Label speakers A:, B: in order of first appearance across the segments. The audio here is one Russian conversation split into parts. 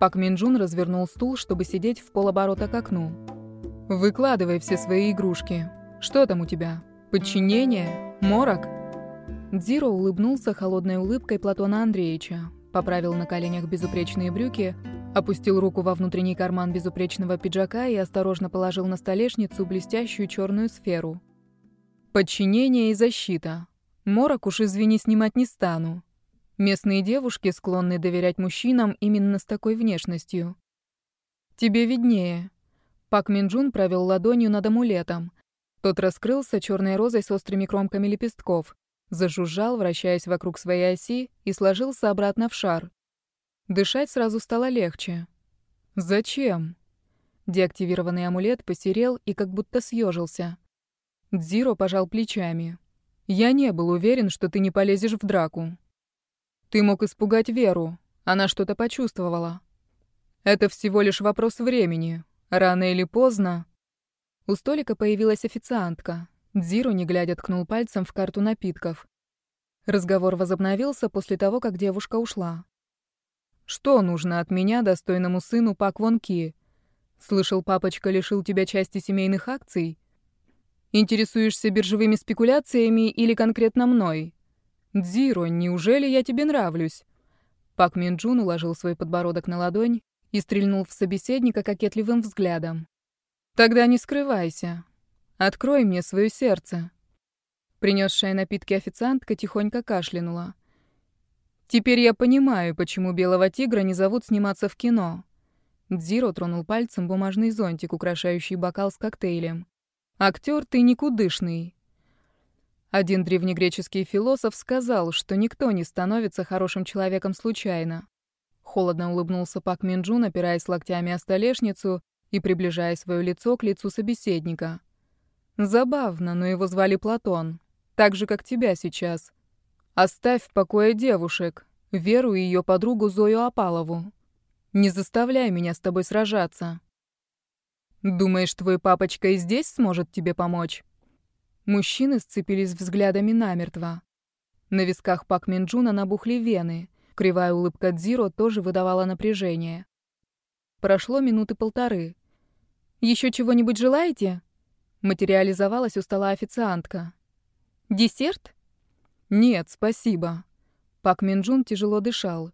A: Пак Минджун развернул стул, чтобы сидеть в полоборота к окну. «Выкладывай все свои игрушки. Что там у тебя? Подчинение? Морок?» Дзиро улыбнулся холодной улыбкой Платона Андреевича, поправил на коленях безупречные брюки, опустил руку во внутренний карман безупречного пиджака и осторожно положил на столешницу блестящую черную сферу. «Подчинение и защита. Морок уж, извини, снимать не стану. Местные девушки склонны доверять мужчинам именно с такой внешностью. Тебе виднее. Пак Минджун провел ладонью над амулетом. Тот раскрылся черной розой с острыми кромками лепестков, зажужжал, вращаясь вокруг своей оси, и сложился обратно в шар. Дышать сразу стало легче. Зачем? Деактивированный амулет посерел и как будто съежился. Дзиро пожал плечами. Я не был уверен, что ты не полезешь в драку. Ты мог испугать Веру. Она что-то почувствовала. Это всего лишь вопрос времени. Рано или поздно. У столика появилась официантка. Дзиру, не глядя, ткнул пальцем в карту напитков. Разговор возобновился после того, как девушка ушла. «Что нужно от меня, достойному сыну Пак Вон Ки? Слышал, папочка лишил тебя части семейных акций? Интересуешься биржевыми спекуляциями или конкретно мной? «Дзиро, неужели я тебе нравлюсь?» Пак Минджун уложил свой подбородок на ладонь и стрельнул в собеседника кокетливым взглядом. «Тогда не скрывайся. Открой мне свое сердце». Принесшая напитки официантка тихонько кашлянула. «Теперь я понимаю, почему белого тигра не зовут сниматься в кино». Дзиро тронул пальцем бумажный зонтик, украшающий бокал с коктейлем. «Актер ты никудышный. Один древнегреческий философ сказал, что никто не становится хорошим человеком случайно. Холодно улыбнулся Пак Минджун, опираясь локтями о столешницу и приближая свое лицо к лицу собеседника. Забавно, но его звали Платон, так же, как тебя сейчас. Оставь в покое девушек, Веру и ее подругу Зою Апалову. Не заставляй меня с тобой сражаться. Думаешь, твой папочка и здесь сможет тебе помочь? Мужчины сцепились взглядами намертво. На висках Пак Минджуна набухли вены. Кривая улыбка Дзиро тоже выдавала напряжение. Прошло минуты полторы. «Еще чего-нибудь желаете?» Материализовалась у стола официантка. «Десерт?» «Нет, спасибо». Пак Минджун тяжело дышал.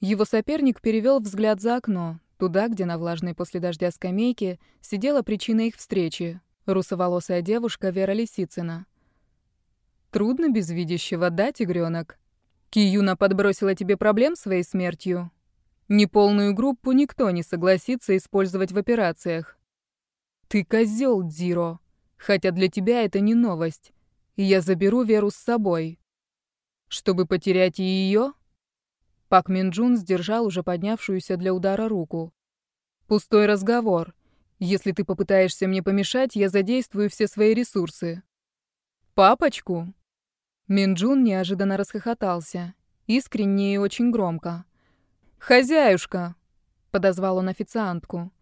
A: Его соперник перевел взгляд за окно, туда, где на влажной после дождя скамейке сидела причина их встречи Русоволосая девушка Вера Лисицына. Трудно без видящего, да, тигрёнок? Киюна подбросила тебе проблем своей смертью? Неполную группу никто не согласится использовать в операциях. Ты козел, Дзиро. Хотя для тебя это не новость. Я заберу Веру с собой. Чтобы потерять и ее? Пак Минджун сдержал уже поднявшуюся для удара руку. Пустой разговор. Если ты попытаешься мне помешать, я задействую все свои ресурсы. Папочку? Минджун неожиданно расхохотался, искренне и очень громко. Хозяюшка, подозвал он официантку.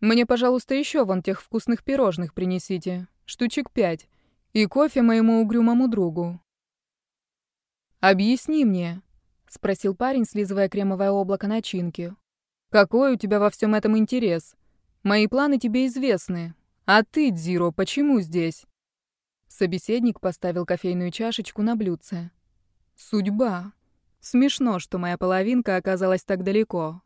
A: Мне, пожалуйста, еще вон тех вкусных пирожных принесите, штучек пять, и кофе моему угрюмому другу. Объясни мне, спросил парень, слизывая кремовое облако начинки. Какой у тебя во всем этом интерес? Мои планы тебе известны. А ты, Дзиро, почему здесь?» Собеседник поставил кофейную чашечку на блюдце. «Судьба. Смешно, что моя половинка оказалась так далеко».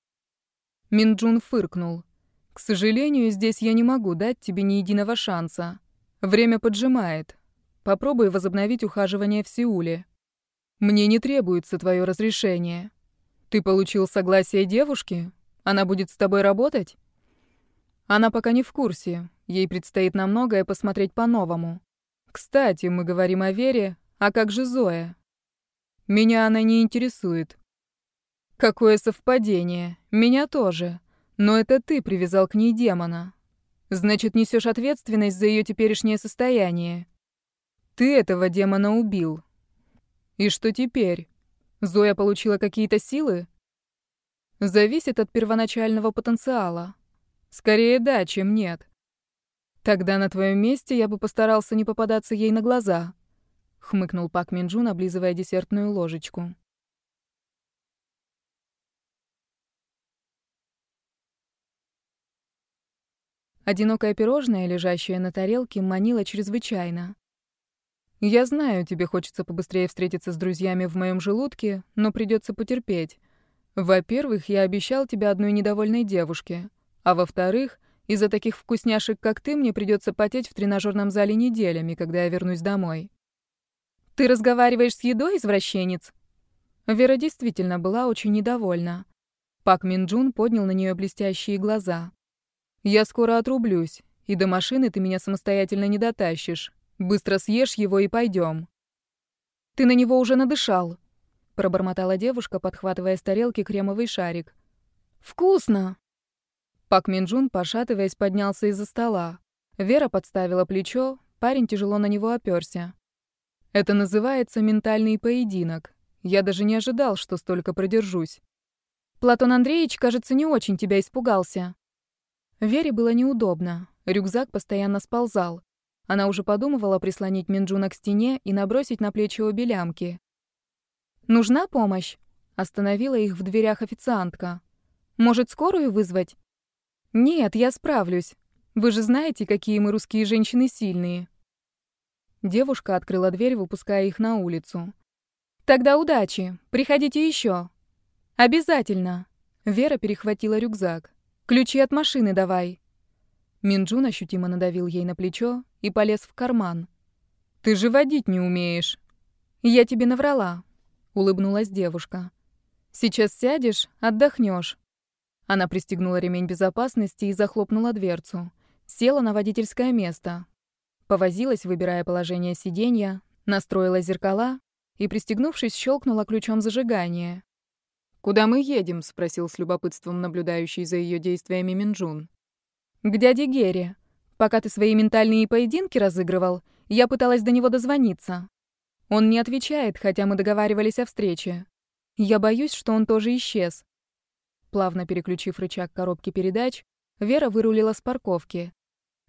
A: Минджун фыркнул. «К сожалению, здесь я не могу дать тебе ни единого шанса. Время поджимает. Попробуй возобновить ухаживание в Сеуле. Мне не требуется твое разрешение. Ты получил согласие девушки? Она будет с тобой работать?» Она пока не в курсе. Ей предстоит на многое посмотреть по-новому. Кстати, мы говорим о Вере, а как же Зоя? Меня она не интересует. Какое совпадение. Меня тоже. Но это ты привязал к ней демона. Значит, несешь ответственность за ее теперешнее состояние. Ты этого демона убил. И что теперь? Зоя получила какие-то силы? Зависит от первоначального потенциала. Скорее да, чем нет. Тогда на твоем месте я бы постарался не попадаться ей на глаза, хмыкнул Пак Минджун, облизывая десертную ложечку. Одинокое пирожное, лежащее на тарелке, манило чрезвычайно. «Я знаю, тебе хочется побыстрее встретиться с друзьями в моем желудке, но придется потерпеть. Во-первых, я обещал тебе одной недовольной девушке. А во-вторых, из-за таких вкусняшек, как ты, мне придется потеть в тренажерном зале неделями, когда я вернусь домой». «Ты разговариваешь с едой, извращенец?» Вера действительно была очень недовольна. Пак Минджун поднял на нее блестящие глаза. «Я скоро отрублюсь, и до машины ты меня самостоятельно не дотащишь. Быстро съешь его и пойдем. «Ты на него уже надышал», — пробормотала девушка, подхватывая с тарелки кремовый шарик. «Вкусно!» Пак Минджун, пошатываясь, поднялся из-за стола. Вера подставила плечо, парень тяжело на него оперся. «Это называется ментальный поединок. Я даже не ожидал, что столько продержусь». «Платон Андреевич, кажется, не очень тебя испугался». Вере было неудобно. Рюкзак постоянно сползал. Она уже подумывала прислонить Минджуна к стене и набросить на плечи обе лямки. «Нужна помощь?» — остановила их в дверях официантка. «Может, скорую вызвать?» «Нет, я справлюсь. Вы же знаете, какие мы русские женщины сильные». Девушка открыла дверь, выпуская их на улицу. «Тогда удачи. Приходите еще. «Обязательно». Вера перехватила рюкзак. «Ключи от машины давай». Минджун ощутимо надавил ей на плечо и полез в карман. «Ты же водить не умеешь». «Я тебе наврала», — улыбнулась девушка. «Сейчас сядешь, отдохнешь. Она пристегнула ремень безопасности и захлопнула дверцу. Села на водительское место. Повозилась, выбирая положение сиденья, настроила зеркала и, пристегнувшись, щелкнула ключом зажигания. «Куда мы едем?» — спросил с любопытством наблюдающий за ее действиями Минджун. «К дяде Гере. Пока ты свои ментальные поединки разыгрывал, я пыталась до него дозвониться. Он не отвечает, хотя мы договаривались о встрече. Я боюсь, что он тоже исчез». Плавно переключив рычаг коробки передач, Вера вырулила с парковки.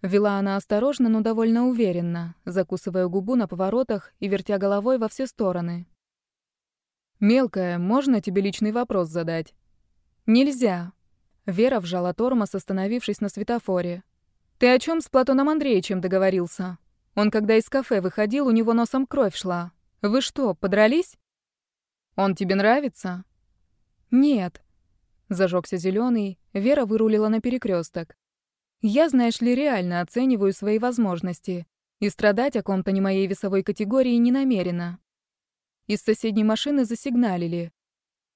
A: Вела она осторожно, но довольно уверенно, закусывая губу на поворотах и вертя головой во все стороны. «Мелкая, можно тебе личный вопрос задать?» «Нельзя», Вера вжала тормоз, остановившись на светофоре. «Ты о чем с Платоном Андреевичем договорился? Он, когда из кафе выходил, у него носом кровь шла. Вы что, подрались?» «Он тебе нравится?» «Нет». Зажегся зеленый, Вера вырулила на перекресток. «Я, знаешь ли, реально оцениваю свои возможности, и страдать о ком-то не моей весовой категории не намерена». Из соседней машины засигналили.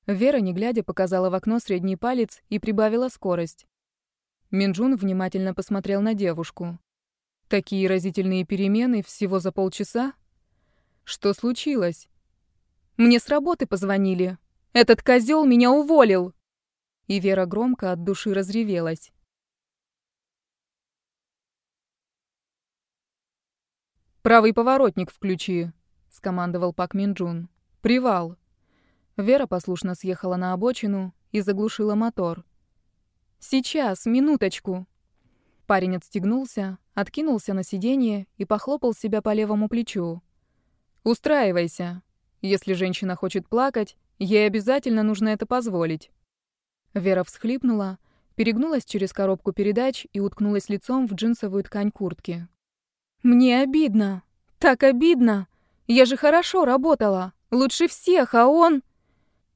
A: Вера, не глядя, показала в окно средний палец и прибавила скорость. Минджун внимательно посмотрел на девушку. Такие разительные перемены всего за полчаса? Что случилось? Мне с работы позвонили. Этот козел меня уволил. И Вера громко от души разревелась. «Правый поворотник включи», — скомандовал Пак Минджун. «Привал». Вера послушно съехала на обочину и заглушила мотор. «Сейчас, минуточку». Парень отстегнулся, откинулся на сиденье и похлопал себя по левому плечу. «Устраивайся. Если женщина хочет плакать, ей обязательно нужно это позволить». Вера всхлипнула, перегнулась через коробку передач и уткнулась лицом в джинсовую ткань куртки. «Мне обидно. Так обидно. Я же хорошо работала. Лучше всех, а он...»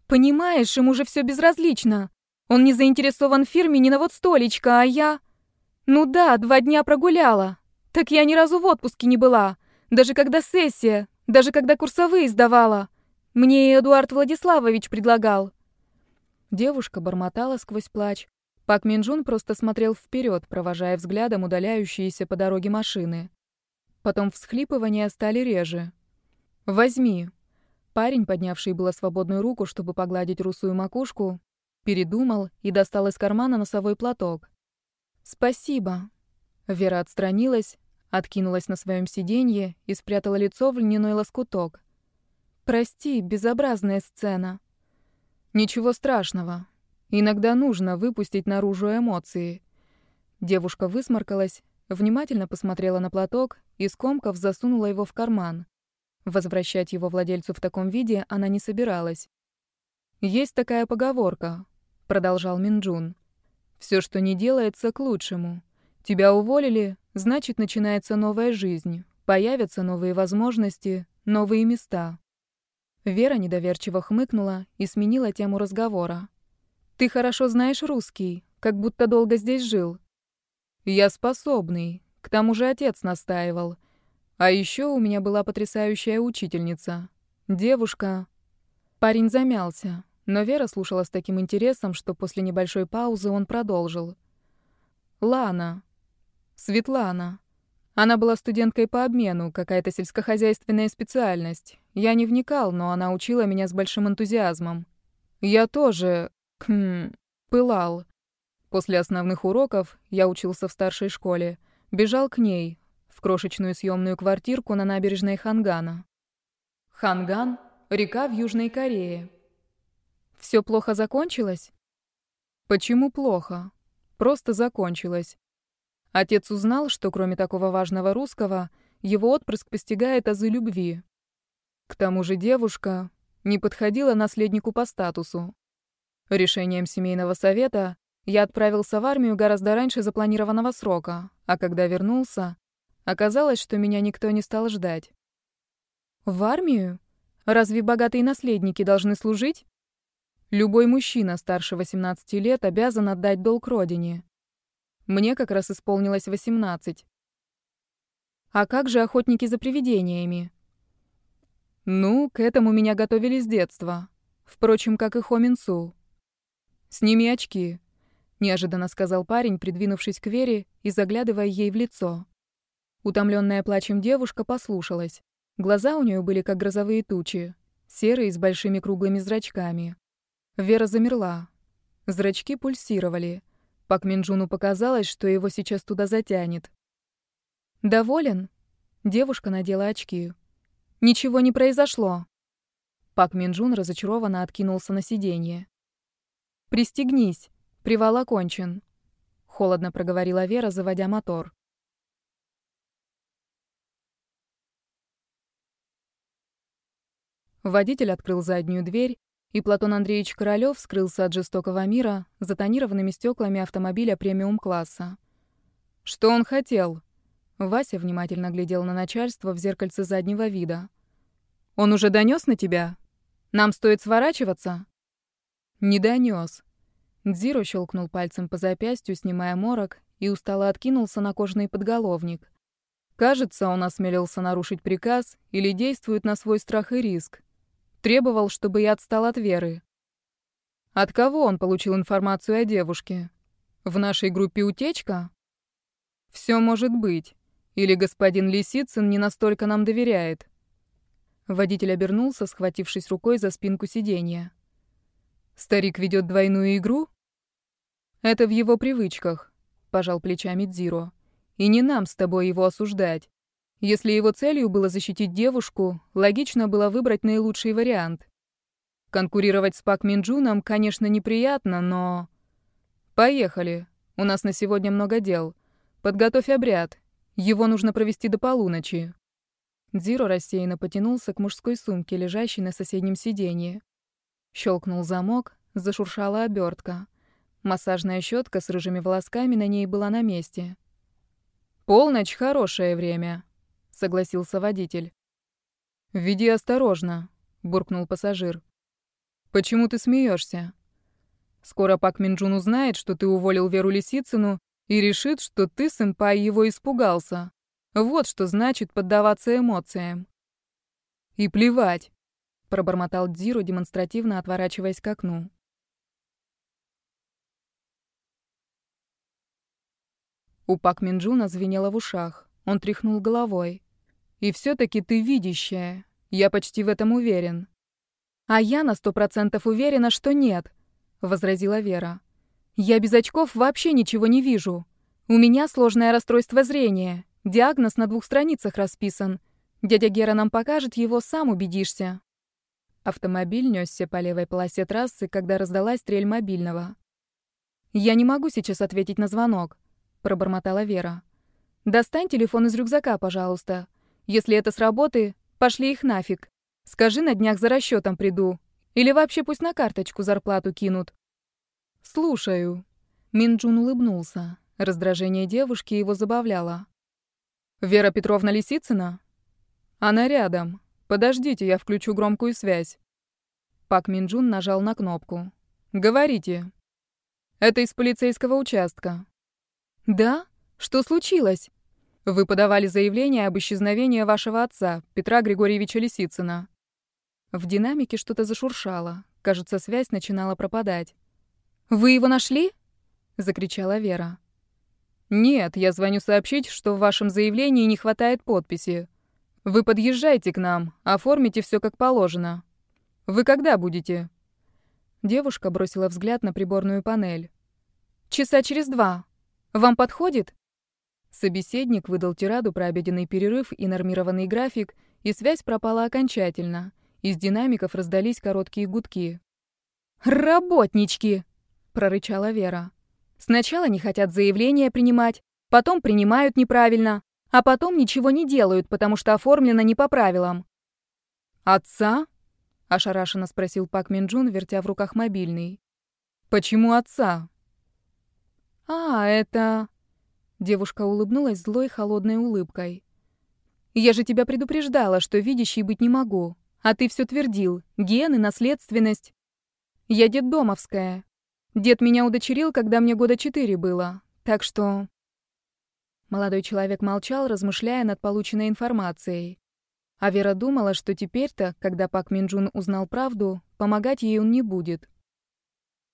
A: Понимаешь, ему же все безразлично. Он не заинтересован в фирме ни на вот столечко, а я... Ну да, два дня прогуляла. Так я ни разу в отпуске не была. Даже когда сессия, даже когда курсовые сдавала. Мне Эдуард Владиславович предлагал. Девушка бормотала сквозь плач. Пак Минджун просто смотрел вперед, провожая взглядом удаляющиеся по дороге машины. Потом всхлипывания стали реже. «Возьми», Парень, поднявший было свободную руку, чтобы погладить русую макушку, передумал и достал из кармана носовой платок. «Спасибо». Вера отстранилась, откинулась на своем сиденье и спрятала лицо в льняной лоскуток. «Прости, безобразная сцена». «Ничего страшного. Иногда нужно выпустить наружу эмоции». Девушка высморкалась, внимательно посмотрела на платок и, скомков, засунула его в карман. Возвращать его владельцу в таком виде она не собиралась. «Есть такая поговорка», — продолжал Минджун. «Все, что не делается, к лучшему. Тебя уволили, значит, начинается новая жизнь, появятся новые возможности, новые места. Вера недоверчиво хмыкнула и сменила тему разговора. «Ты хорошо знаешь русский, как будто долго здесь жил». «Я способный, к тому же отец настаивал. А еще у меня была потрясающая учительница. Девушка...» Парень замялся, но Вера слушала с таким интересом, что после небольшой паузы он продолжил. «Лана. Светлана. Она была студенткой по обмену, какая-то сельскохозяйственная специальность. Я не вникал, но она учила меня с большим энтузиазмом. Я тоже... Хм... Пылал. После основных уроков, я учился в старшей школе, бежал к ней, в крошечную съемную квартирку на набережной Хангана. Ханган — река в Южной Корее. Все плохо закончилось? Почему плохо? Просто закончилось. Отец узнал, что кроме такого важного русского, его отпрыск постигает азы любви. К тому же девушка не подходила наследнику по статусу. Решением семейного совета я отправился в армию гораздо раньше запланированного срока, а когда вернулся, оказалось, что меня никто не стал ждать. В армию? Разве богатые наследники должны служить? Любой мужчина старше 18 лет обязан отдать долг родине. Мне как раз исполнилось 18. А как же охотники за привидениями? Ну, к этому меня готовили с детства. Впрочем, как и Хоминсу. «Сними очки», — неожиданно сказал парень, придвинувшись к Вере и заглядывая ей в лицо. Утомленная плачем девушка послушалась. Глаза у нее были как грозовые тучи, серые с большими круглыми зрачками. Вера замерла. Зрачки пульсировали. Пак Минджуну показалось, что его сейчас туда затянет. «Доволен?» Девушка надела очки. «Ничего не произошло». Пак Минджун разочарованно откинулся на сиденье. «Пристегнись, привал окончен», — холодно проговорила Вера, заводя мотор. Водитель открыл заднюю дверь, и Платон Андреевич Королёв скрылся от жестокого мира за тонированными стеклами автомобиля премиум-класса. «Что он хотел?» Вася внимательно глядел на начальство в зеркальце заднего вида. «Он уже донёс на тебя? Нам стоит сворачиваться?» «Не донёс». Дзиро щелкнул пальцем по запястью, снимая морок, и устало откинулся на кожаный подголовник. Кажется, он осмелился нарушить приказ или действует на свой страх и риск. Требовал, чтобы я отстал от Веры. От кого он получил информацию о девушке? В нашей группе утечка? Все может быть. Или господин Лисицын не настолько нам доверяет. Водитель обернулся, схватившись рукой за спинку сиденья. Старик ведет двойную игру? Это в его привычках, пожал плечами Дзиро. И не нам с тобой его осуждать. Если его целью было защитить девушку, логично было выбрать наилучший вариант. Конкурировать с Пак Минджуном, конечно, неприятно, но... Поехали. У нас на сегодня много дел. Подготовь обряд. Его нужно провести до полуночи. Дзиро рассеянно потянулся к мужской сумке, лежащей на соседнем сиденье. Щелкнул замок, зашуршала обертка. Массажная щетка с рыжими волосками на ней была на месте. «Полночь — хорошее время», согласился водитель. «Веди осторожно», — буркнул пассажир. «Почему ты смеешься? Скоро Пак Минджун узнает, что ты уволил Веру Лисицыну и решит, что ты, сэмпай, его испугался. Вот что значит поддаваться эмоциям». «И плевать», — пробормотал Дзиро, демонстративно отворачиваясь к окну. У Пак Минджуна звенело в ушах. Он тряхнул головой. И все-таки ты видящая. Я почти в этом уверен. А я на сто процентов уверена, что нет, возразила Вера. Я без очков вообще ничего не вижу. У меня сложное расстройство зрения. Диагноз на двух страницах расписан. Дядя Гера нам покажет его, сам убедишься. Автомобиль несся по левой полосе трассы, когда раздалась стрель мобильного. «Я не могу сейчас ответить на звонок», — пробормотала Вера. «Достань телефон из рюкзака, пожалуйста. Если это с работы, пошли их нафиг. Скажи, на днях за расчетом приду. Или вообще пусть на карточку зарплату кинут. Слушаю. Минджун улыбнулся. Раздражение девушки его забавляло. «Вера Петровна Лисицына?» «Она рядом. Подождите, я включу громкую связь». Пак Минджун нажал на кнопку. «Говорите». «Это из полицейского участка». «Да? Что случилось?» «Вы подавали заявление об исчезновении вашего отца, Петра Григорьевича Лисицына». В динамике что-то зашуршало. Кажется, связь начинала пропадать. «Вы его нашли?» — закричала Вера. «Нет, я звоню сообщить, что в вашем заявлении не хватает подписи. Вы подъезжайте к нам, оформите все как положено. Вы когда будете?» Девушка бросила взгляд на приборную панель. «Часа через два. Вам подходит?» Собеседник выдал тираду про обеденный перерыв и нормированный график, и связь пропала окончательно. Из динамиков раздались короткие гудки. «Работнички!» — прорычала Вера. «Сначала не хотят заявление принимать, потом принимают неправильно, а потом ничего не делают, потому что оформлено не по правилам». «Отца?» — ошарашенно спросил Пак Минджун, вертя в руках мобильный. «Почему отца?» «А, это...» Девушка улыбнулась злой, холодной улыбкой. «Я же тебя предупреждала, что видящей быть не могу, а ты все твердил. Гены, наследственность. Я детдомовская. Дед меня удочерил, когда мне года четыре было, так что...» Молодой человек молчал, размышляя над полученной информацией. А Вера думала, что теперь-то, когда Пак Минджун узнал правду, помогать ей он не будет.